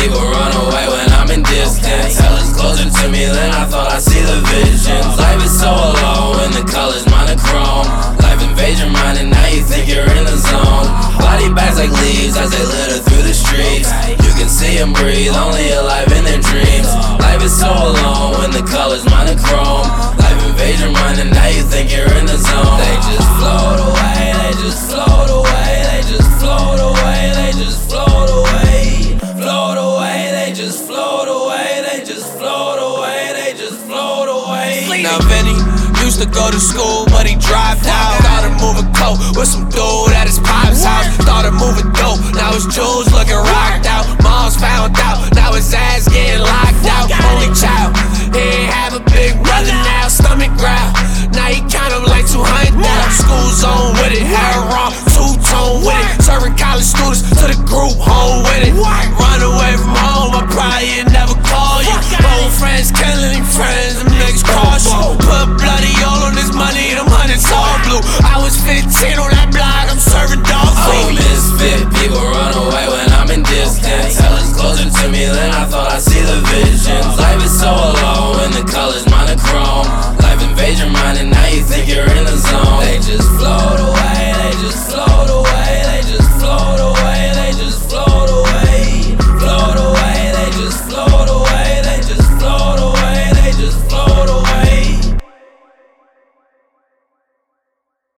people run away when I'm in distance. Hell is closer to me than I thought I see the visions. Life is so alone when the colors monochrome. Life invades your mind and now you think you're in the zone. Body bags like leaves as they litter through the streets. You can see them breathe, only alive in their dreams. Life is so alone when the colors monochrome. Life invades your mind away. Now Vinny used to go to school, but he dropped out. Started moving coke with some dude at his pop's house. Started moving dope, now his jewels looking rocked out. Mom's found out, now his ass getting locked out. Only child, he ain't have a big brother now. Stomach growl, now he count him like 200 blue. I was 15 on that block, I'm serving dog Oh, food. misfit, people run away when I'm in distance. Hell is closer to me than I thought I see the visions.